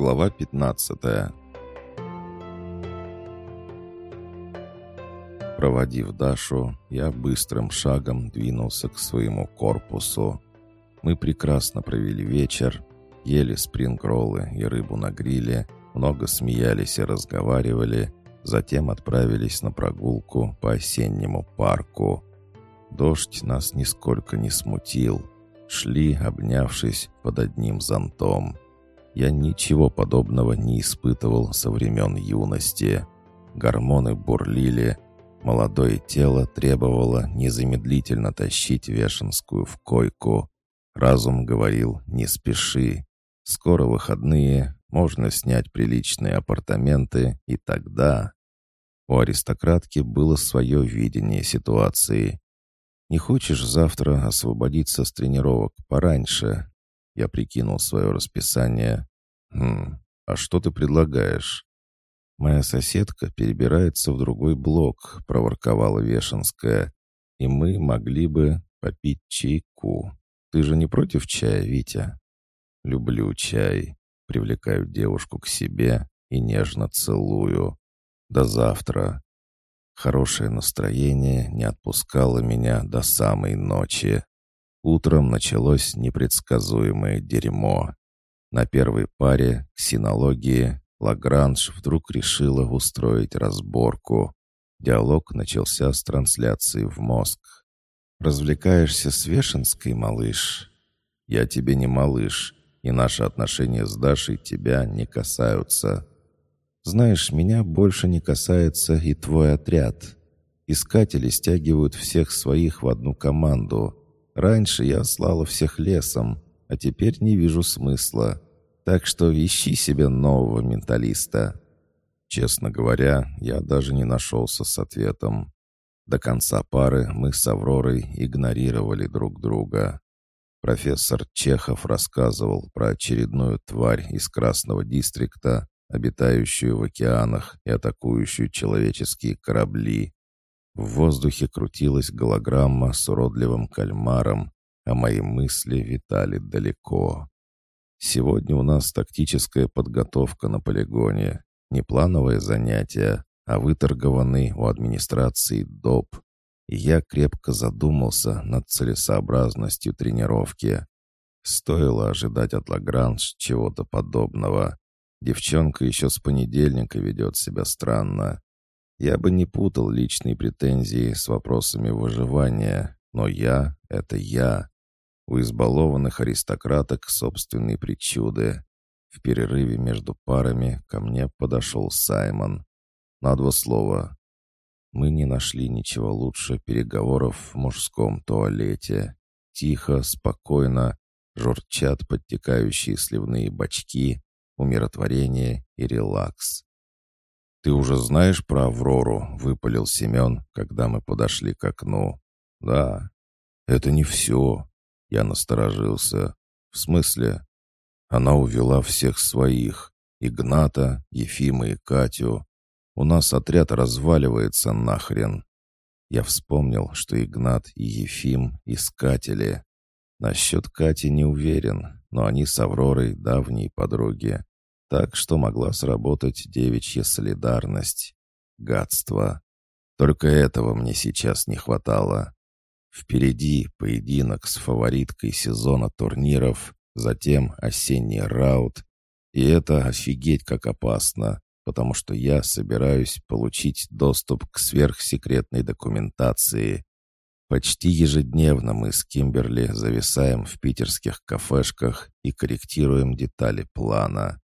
Глава 15 Проводив Дашу, я быстрым шагом двинулся к своему корпусу. Мы прекрасно провели вечер, ели спрингроллы и рыбу на гриле, много смеялись и разговаривали, затем отправились на прогулку по осеннему парку. Дождь нас нисколько не смутил. Шли, обнявшись под одним зонтом. Я ничего подобного не испытывал со времен юности. Гормоны бурлили, молодое тело требовало незамедлительно тащить Вешенскую в койку. Разум говорил «не спеши». Скоро выходные, можно снять приличные апартаменты, и тогда... У аристократки было свое видение ситуации. «Не хочешь завтра освободиться с тренировок пораньше?» Я прикинул свое расписание. «Хм, а что ты предлагаешь?» «Моя соседка перебирается в другой блок», — проворковала Вешенская. «И мы могли бы попить чайку. Ты же не против чая, Витя?» «Люблю чай», — привлекаю девушку к себе и нежно целую. «До завтра». Хорошее настроение не отпускало меня до самой ночи. Утром началось непредсказуемое дерьмо. На первой паре, ксенологии, Лагранж вдруг решила устроить разборку. Диалог начался с трансляции в мозг. «Развлекаешься с Вешенской, малыш?» «Я тебе не малыш, и наши отношения с Дашей тебя не касаются. Знаешь, меня больше не касается и твой отряд. Искатели стягивают всех своих в одну команду. Раньше я слала всех лесом, а теперь не вижу смысла. Так что ищи себе нового менталиста». Честно говоря, я даже не нашелся с ответом. До конца пары мы с Авророй игнорировали друг друга. Профессор Чехов рассказывал про очередную тварь из Красного Дистрикта, обитающую в океанах и атакующую человеческие корабли. В воздухе крутилась голограмма с уродливым кальмаром, а мои мысли витали далеко. Сегодня у нас тактическая подготовка на полигоне. Не плановое занятие, а выторгованный у администрации доп. И я крепко задумался над целесообразностью тренировки. Стоило ожидать от Лагранж чего-то подобного. Девчонка еще с понедельника ведет себя странно. Я бы не путал личные претензии с вопросами выживания, но я — это я. У избалованных аристократок собственные причуды. В перерыве между парами ко мне подошел Саймон. На два слова. Мы не нашли ничего лучше переговоров в мужском туалете. Тихо, спокойно, журчат подтекающие сливные бачки, умиротворение и релакс. «Ты уже знаешь про Аврору?» — выпалил Семен, когда мы подошли к окну. «Да». «Это не все. Я насторожился. В смысле? Она увела всех своих. Игната, Ефима и Катю. У нас отряд разваливается нахрен. Я вспомнил, что Игнат и Ефим — искатели. Насчет Кати не уверен, но они с Авророй давние подруги. Так что могла сработать девичья солидарность. Гадство. Только этого мне сейчас не хватало. Впереди поединок с фавориткой сезона турниров, затем осенний раут. И это офигеть как опасно, потому что я собираюсь получить доступ к сверхсекретной документации. Почти ежедневно мы с Кимберли зависаем в питерских кафешках и корректируем детали плана.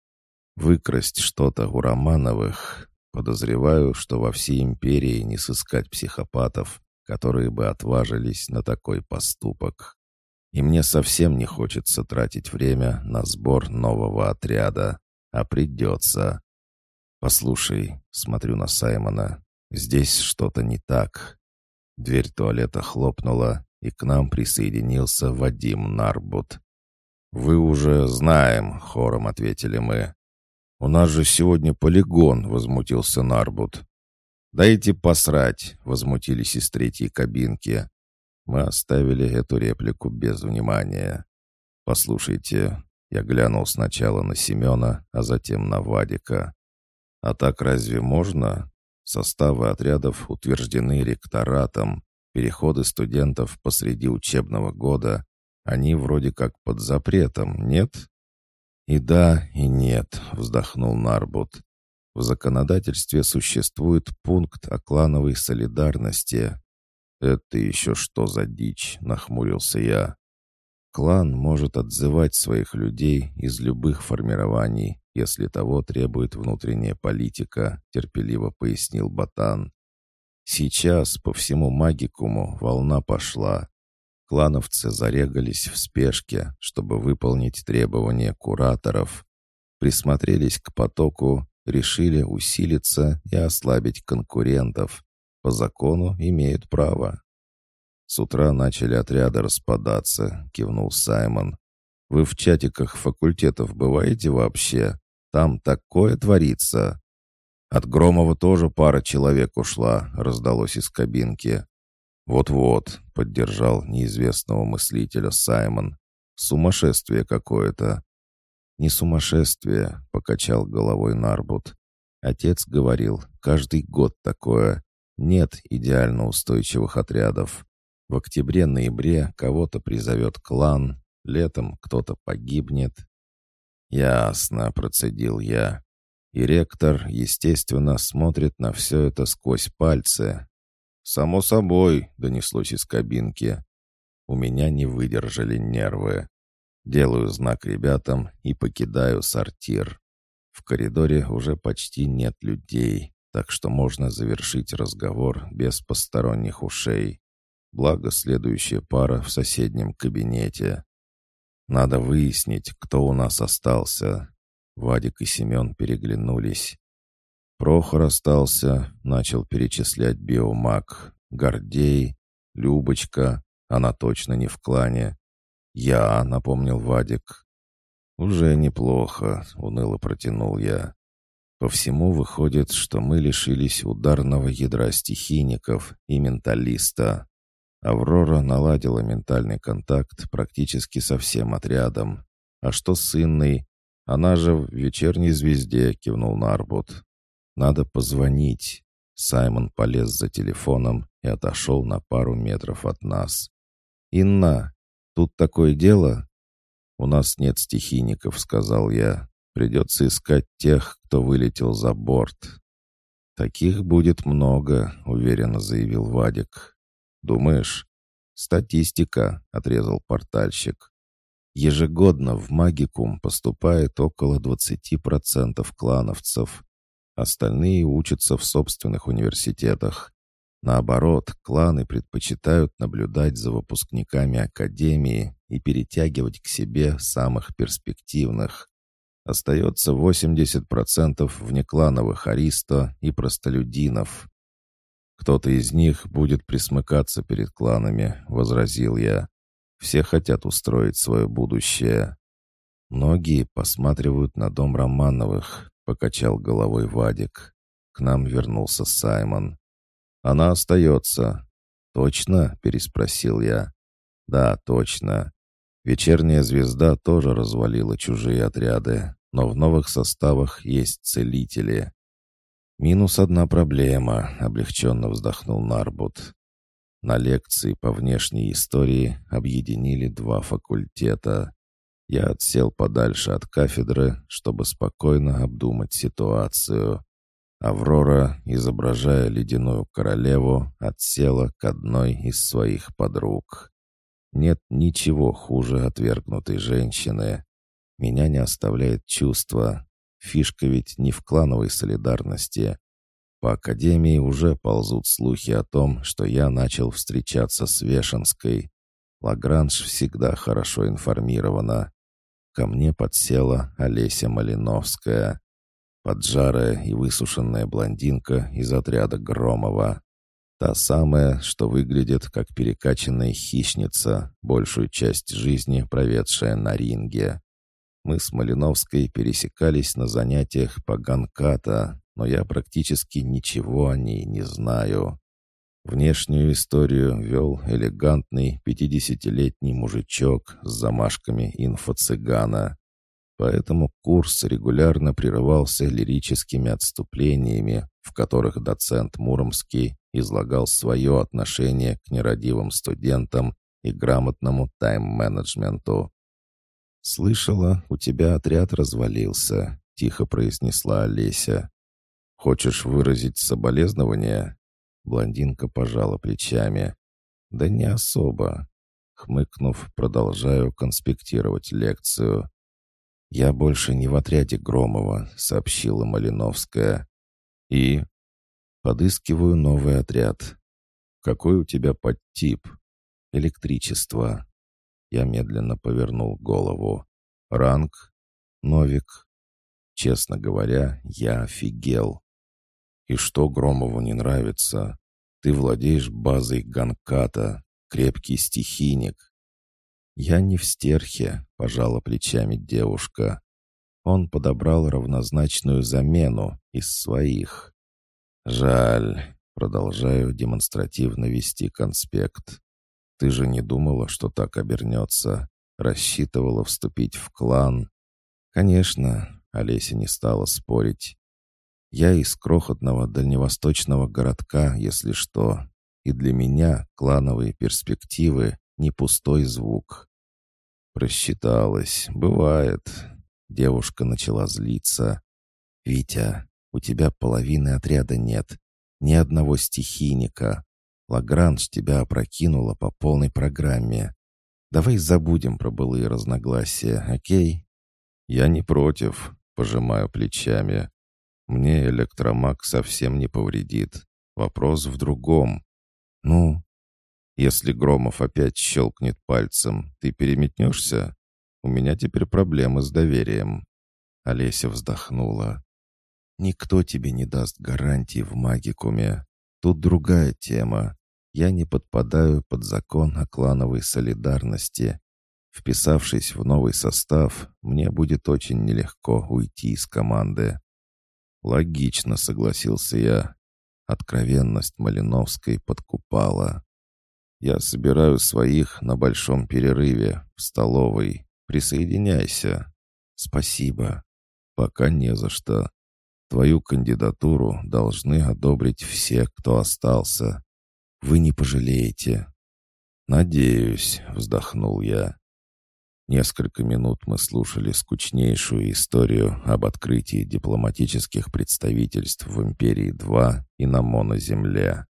Выкрасть что-то у Романовых. Подозреваю, что во всей империи не сыскать психопатов, которые бы отважились на такой поступок. И мне совсем не хочется тратить время на сбор нового отряда, а придется. «Послушай», — смотрю на Саймона, — «здесь что-то не так». Дверь туалета хлопнула, и к нам присоединился Вадим Нарбут. «Вы уже знаем», — хором ответили мы. «У нас же сегодня полигон», — возмутился Нарбут. «Дайте посрать!» — возмутились из третьей кабинки. Мы оставили эту реплику без внимания. «Послушайте, Я глянул сначала на Семена, а затем на Вадика. «А так разве можно? Составы отрядов утверждены ректоратом. Переходы студентов посреди учебного года, они вроде как под запретом, нет?» «И да, и нет», — вздохнул Нарбут. «В законодательстве существует пункт о клановой солидарности». «Это еще что за дичь?» — нахмурился я. Клан может отзывать своих людей из любых формирований, если того требует внутренняя политика», — терпеливо пояснил Батан. «Сейчас по всему магикуму волна пошла. Клановцы зарегались в спешке, чтобы выполнить требования кураторов. Присмотрелись к потоку, решили усилиться и ослабить конкурентов. По закону имеют право. «С утра начали отряды распадаться», — кивнул Саймон. «Вы в чатиках факультетов бываете вообще? Там такое творится!» «От Громова тоже пара человек ушла», — раздалось из кабинки. «Вот-вот», — поддержал неизвестного мыслителя Саймон. «Сумасшествие какое-то». «Не сумасшествие», — покачал головой Нарбут. Отец говорил, каждый год такое. Нет идеально устойчивых отрядов. В октябре-ноябре кого-то призовет клан, летом кто-то погибнет. «Ясно», — процедил я. И ректор, естественно, смотрит на все это сквозь пальцы. «Само собой», — донеслось из кабинки. У меня не выдержали нервы. Делаю знак ребятам и покидаю сортир. В коридоре уже почти нет людей, так что можно завершить разговор без посторонних ушей. Благо, следующая пара в соседнем кабинете. Надо выяснить, кто у нас остался. Вадик и Семен переглянулись. Прохор остался, начал перечислять биомаг. Гордей, Любочка, она точно не в клане. Я, напомнил Вадик. Уже неплохо, уныло протянул я. По всему выходит, что мы лишились ударного ядра стихийников и менталиста. Аврора наладила ментальный контакт практически со всем отрядом. «А что с Инной? Она же в вечерней звезде», — кивнул Нарбут. «Надо позвонить». Саймон полез за телефоном и отошел на пару метров от нас. «Инна, тут такое дело?» «У нас нет стихийников», — сказал я. «Придется искать тех, кто вылетел за борт». «Таких будет много», — уверенно заявил Вадик. «Думаешь?» «Статистика», — отрезал портальщик. «Ежегодно в магикум поступает около 20% клановцев. Остальные учатся в собственных университетах. Наоборот, кланы предпочитают наблюдать за выпускниками академии и перетягивать к себе самых перспективных. Остается 80% внеклановых аристо и простолюдинов. «Кто-то из них будет присмыкаться перед кланами», — возразил я. «Все хотят устроить свое будущее». «Многие посматривают на дом Романовых», — покачал головой Вадик. К нам вернулся Саймон. «Она остается». «Точно?» — переспросил я. «Да, точно. Вечерняя звезда тоже развалила чужие отряды, но в новых составах есть целители. «Минус одна проблема», — облегченно вздохнул Нарбут. На лекции по внешней истории объединили два факультета. Я отсел подальше от кафедры, чтобы спокойно обдумать ситуацию. Аврора, изображая ледяную королеву, отсела к одной из своих подруг. Нет ничего хуже отвергнутой женщины. Меня не оставляет чувство, Фишка ведь не в клановой солидарности. По академии уже ползут слухи о том, что я начал встречаться с Вешенской. Лагранж всегда хорошо информирована. Ко мне подсела Олеся Малиновская. Поджарая и высушенная блондинка из отряда Громова. Та самая, что выглядит как перекачанная хищница, большую часть жизни проведшая на ринге. Мы с Малиновской пересекались на занятиях по ганката, но я практически ничего о ней не знаю. Внешнюю историю вел элегантный пятидесятилетний мужичок с замашками инфо-цыгана. Поэтому курс регулярно прерывался лирическими отступлениями, в которых доцент Муромский излагал свое отношение к нерадивым студентам и грамотному тайм-менеджменту. «Слышала, у тебя отряд развалился», — тихо произнесла Олеся. «Хочешь выразить соболезнование?» Блондинка пожала плечами. «Да не особо». Хмыкнув, продолжаю конспектировать лекцию. «Я больше не в отряде Громова», — сообщила Малиновская. «И?» «Подыскиваю новый отряд». «Какой у тебя подтип?» «Электричество». Я медленно повернул голову. «Ранг?» «Новик». Честно говоря, я офигел. И что Громову не нравится? Ты владеешь базой Ганката, крепкий стихийник. Я не в стерхе, пожала плечами девушка. Он подобрал равнозначную замену из своих. Жаль, продолжаю демонстративно вести конспект. Ты же не думала, что так обернется? Рассчитывала вступить в клан? Конечно, Олеся не стала спорить. Я из крохотного дальневосточного городка, если что, и для меня клановые перспективы — не пустой звук. Просчиталась, бывает. Девушка начала злиться. «Витя, у тебя половины отряда нет, ни одного стихийника. Лагранж тебя опрокинула по полной программе. Давай забудем про былые разногласия, окей?» «Я не против», — пожимаю плечами. Мне электромаг совсем не повредит. Вопрос в другом. Ну, если Громов опять щелкнет пальцем, ты переметнешься? У меня теперь проблемы с доверием. Олеся вздохнула. Никто тебе не даст гарантии в магикуме. Тут другая тема. Я не подпадаю под закон о клановой солидарности. Вписавшись в новый состав, мне будет очень нелегко уйти из команды. «Логично», — согласился я. Откровенность Малиновской подкупала. «Я собираю своих на большом перерыве, в столовой. Присоединяйся». «Спасибо». «Пока не за что. Твою кандидатуру должны одобрить все, кто остался. Вы не пожалеете». «Надеюсь», — вздохнул я. Несколько минут мы слушали скучнейшую историю об открытии дипломатических представительств в Империи-2 и на Моноземле.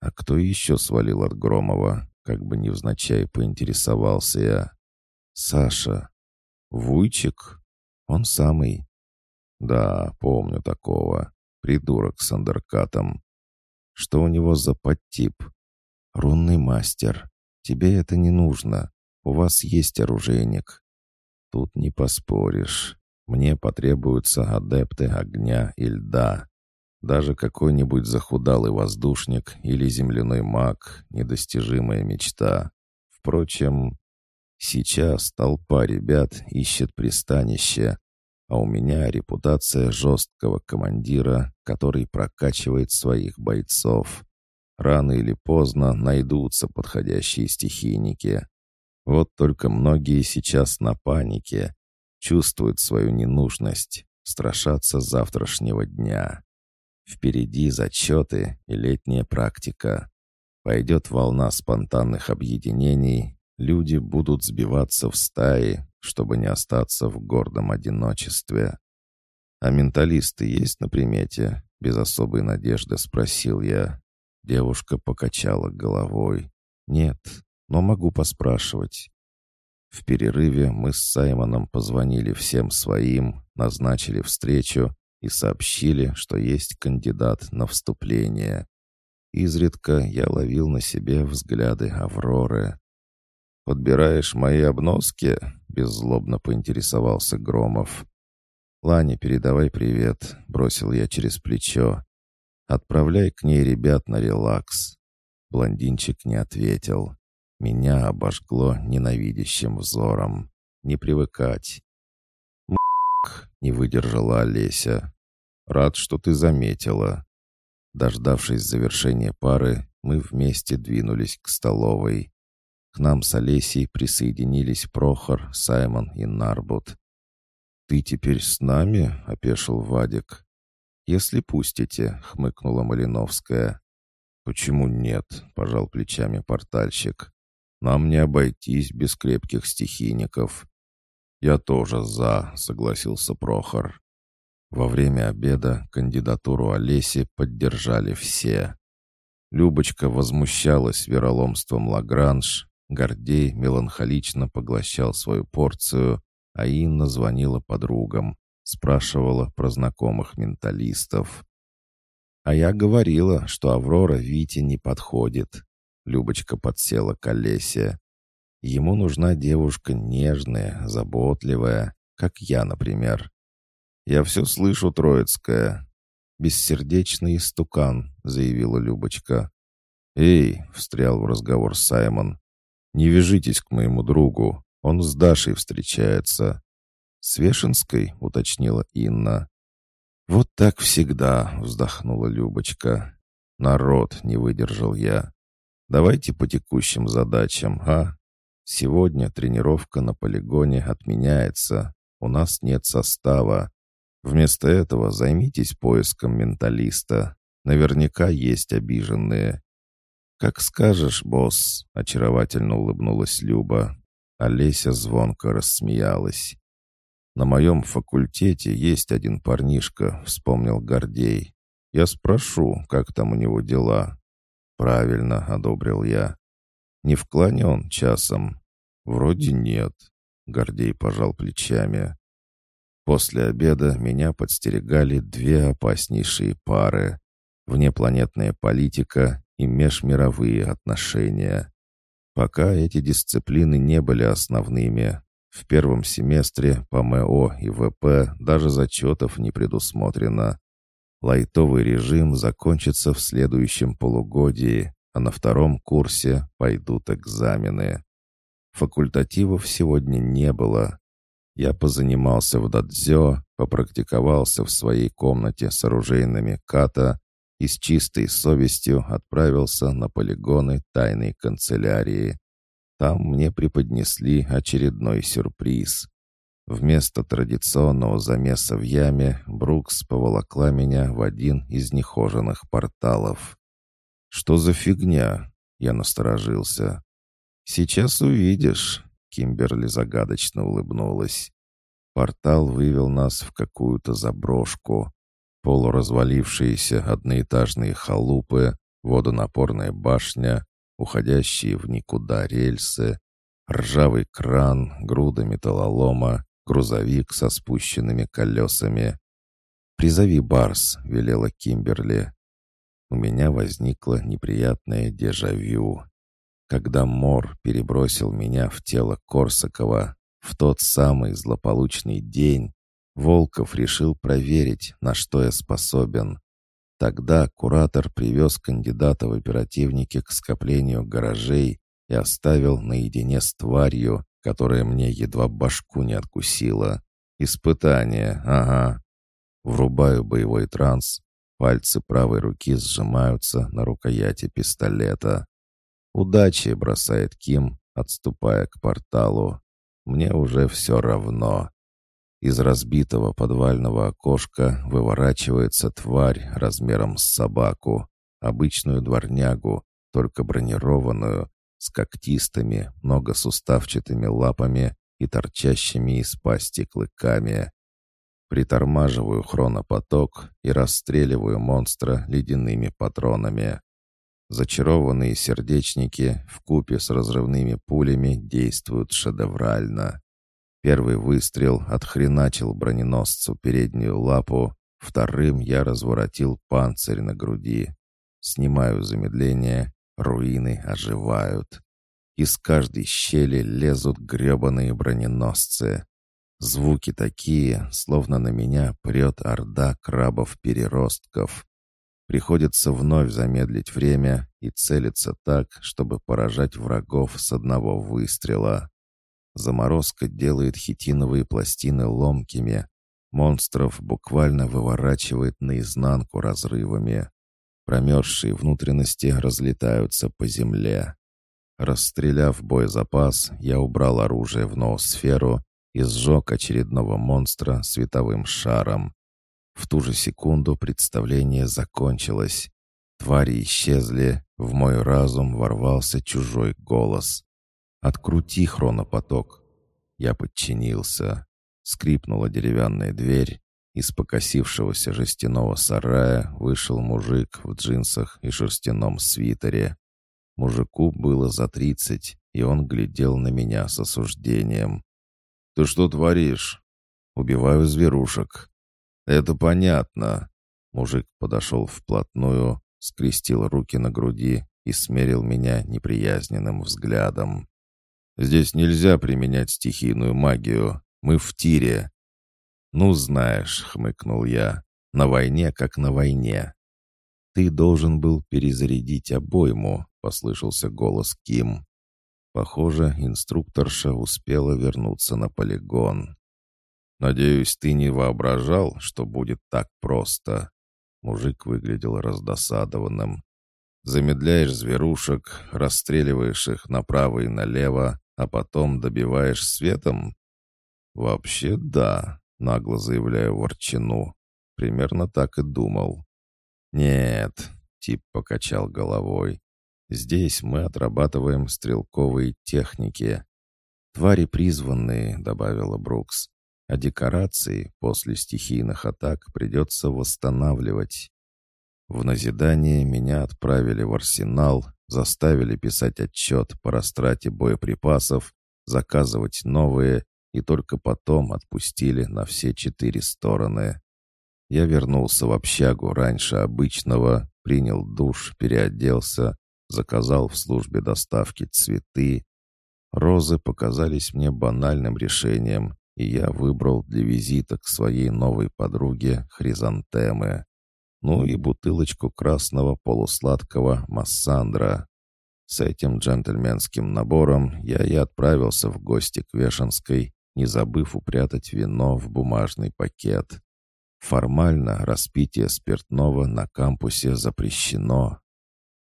А кто еще свалил от Громова? Как бы невзначай поинтересовался я. Саша. Вуйчик? Он самый. Да, помню такого. Придурок с андеркатом. Что у него за подтип? Рунный мастер. Тебе это не нужно. У вас есть оружейник. Тут не поспоришь. Мне потребуются адепты огня и льда. Даже какой-нибудь захудалый воздушник или земляной маг — недостижимая мечта. Впрочем, сейчас толпа ребят ищет пристанище, а у меня репутация жесткого командира, который прокачивает своих бойцов. Рано или поздно найдутся подходящие стихийники. Вот только многие сейчас на панике, чувствуют свою ненужность, страшатся завтрашнего дня. Впереди зачеты и летняя практика. Пойдет волна спонтанных объединений, люди будут сбиваться в стаи, чтобы не остаться в гордом одиночестве. «А менталисты есть на примете?» — без особой надежды спросил я. Девушка покачала головой. «Нет, но могу поспрашивать. В перерыве мы с Саймоном позвонили всем своим, назначили встречу и сообщили, что есть кандидат на вступление. Изредка я ловил на себе взгляды Авроры. «Подбираешь мои обноски?» — беззлобно поинтересовался Громов. «Лане, передавай привет», — бросил я через плечо. «Отправляй к ней ребят на релакс». Блондинчик не ответил. Меня обожгло ненавидящим взором. Не привыкать. «М***к!» — не выдержала Олеся. «Рад, что ты заметила». Дождавшись завершения пары, мы вместе двинулись к столовой. К нам с Олесей присоединились Прохор, Саймон и Нарбут. «Ты теперь с нами?» — опешил Вадик. «Если пустите», — хмыкнула Малиновская. «Почему нет?» — пожал плечами портальщик. «Нам не обойтись без крепких стихийников». «Я тоже за», — согласился Прохор. Во время обеда кандидатуру Олеси поддержали все. Любочка возмущалась вероломством Лагранж, Гордей меланхолично поглощал свою порцию, а Инна звонила подругам, спрашивала про знакомых менталистов. «А я говорила, что Аврора Вите не подходит». Любочка подсела к Олесе. «Ему нужна девушка нежная, заботливая, как я, например». «Я все слышу, Троицкая». «Бессердечный истукан», — заявила Любочка. «Эй!» — встрял в разговор Саймон. «Не вяжитесь к моему другу. Он с Дашей встречается». «С Вешенской?» — уточнила Инна. «Вот так всегда», — вздохнула Любочка. «Народ», — не выдержал я. «Давайте по текущим задачам, а? Сегодня тренировка на полигоне отменяется. У нас нет состава. Вместо этого займитесь поиском менталиста. Наверняка есть обиженные». «Как скажешь, босс», — очаровательно улыбнулась Люба. Олеся звонко рассмеялась. «На моем факультете есть один парнишка», — вспомнил Гордей. «Я спрошу, как там у него дела». «Правильно», — одобрил я. «Не в клане он часом?» «Вроде нет», — Гордей пожал плечами. После обеда меня подстерегали две опаснейшие пары — внепланетная политика и межмировые отношения. Пока эти дисциплины не были основными, в первом семестре по МО и ВП даже зачетов не предусмотрено. Лайтовый режим закончится в следующем полугодии, а на втором курсе пойдут экзамены. Факультативов сегодня не было. Я позанимался в дадзё, попрактиковался в своей комнате с оружейными ката и с чистой совестью отправился на полигоны тайной канцелярии. Там мне преподнесли очередной сюрприз. Вместо традиционного замеса в яме Брукс поволокла меня в один из нехоженных порталов. «Что за фигня?» — я насторожился. «Сейчас увидишь», — Кимберли загадочно улыбнулась. Портал вывел нас в какую-то заброшку. Полуразвалившиеся одноэтажные халупы, водонапорная башня, уходящие в никуда рельсы, ржавый кран, груда металлолома, грузовик со спущенными колесами. «Призови Барс», — велела Кимберли. У меня возникло неприятное дежавю. Когда Мор перебросил меня в тело Корсакова в тот самый злополучный день, Волков решил проверить, на что я способен. Тогда куратор привез кандидата в оперативники к скоплению гаражей и оставил наедине с тварью, которая мне едва башку не откусила. Испытание, ага. Врубаю боевой транс. Пальцы правой руки сжимаются на рукояти пистолета. «Удачи!» — бросает Ким, отступая к порталу. «Мне уже все равно. Из разбитого подвального окошка выворачивается тварь размером с собаку, обычную дворнягу, только бронированную, с когтистыми, многосуставчатыми лапами и торчащими из пасти клыками. Притормаживаю хронопоток и расстреливаю монстра ледяными патронами. Зачарованные сердечники в купе с разрывными пулями действуют шедеврально. Первый выстрел отхреначил броненосцу переднюю лапу, вторым я разворотил панцирь на груди. Снимаю замедление, руины оживают. Из каждой щели лезут гребаные броненосцы. Звуки такие, словно на меня прет орда крабов-переростков. Приходится вновь замедлить время и целиться так, чтобы поражать врагов с одного выстрела. Заморозка делает хитиновые пластины ломкими. Монстров буквально выворачивает наизнанку разрывами. Промерзшие внутренности разлетаются по земле. Расстреляв боезапас, я убрал оружие в ноосферу и сжег очередного монстра световым шаром. В ту же секунду представление закончилось. Твари исчезли, в мой разум ворвался чужой голос. «Открути хронопоток!» Я подчинился. Скрипнула деревянная дверь. Из покосившегося жестяного сарая вышел мужик в джинсах и шерстяном свитере. Мужику было за тридцать, и он глядел на меня с осуждением. «Ты что творишь?» «Убиваю зверушек». «Это понятно». Мужик подошел вплотную, скрестил руки на груди и смерил меня неприязненным взглядом. «Здесь нельзя применять стихийную магию. Мы в тире». «Ну, знаешь», — хмыкнул я, — «на войне как на войне». «Ты должен был перезарядить обойму», — послышался голос Ким. Похоже, инструкторша успела вернуться на полигон. «Надеюсь, ты не воображал, что будет так просто?» Мужик выглядел раздосадованным. «Замедляешь зверушек, расстреливаешь их направо и налево, а потом добиваешь светом?» «Вообще да», — нагло заявляю ворчину. Примерно так и думал. «Нет», — тип покачал головой. «Здесь мы отрабатываем стрелковые техники». «Твари призванные», — добавила Брукс. «А декорации после стихийных атак придется восстанавливать». В назидание меня отправили в арсенал, заставили писать отчет по растрате боеприпасов, заказывать новые и только потом отпустили на все четыре стороны. Я вернулся в общагу раньше обычного, принял душ, переоделся, заказал в службе доставки цветы. Розы показались мне банальным решением, и я выбрал для визита к своей новой подруге хризантемы ну и бутылочку красного полусладкого массандра. С этим джентльменским набором я и отправился в гости к Вешенской, не забыв упрятать вино в бумажный пакет. Формально распитие спиртного на кампусе запрещено.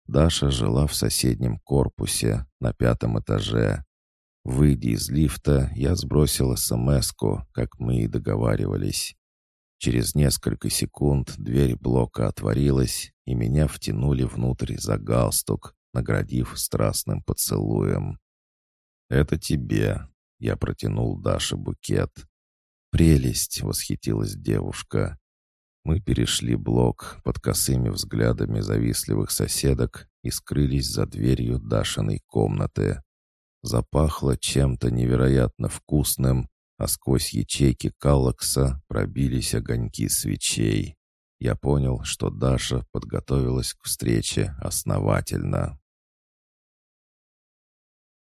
Даша жила в соседнем корпусе, на пятом этаже. Выйдя из лифта, я сбросил смс как мы и договаривались. Через несколько секунд дверь блока отворилась, и меня втянули внутрь за галстук, наградив страстным поцелуем. «Это тебе», — я протянул Даше букет. «Прелесть!» — восхитилась девушка. Мы перешли блок под косыми взглядами завистливых соседок и скрылись за дверью Дашиной комнаты. Запахло чем-то невероятно вкусным, а сквозь ячейки каллакса пробились огоньки свечей. Я понял, что Даша подготовилась к встрече основательно.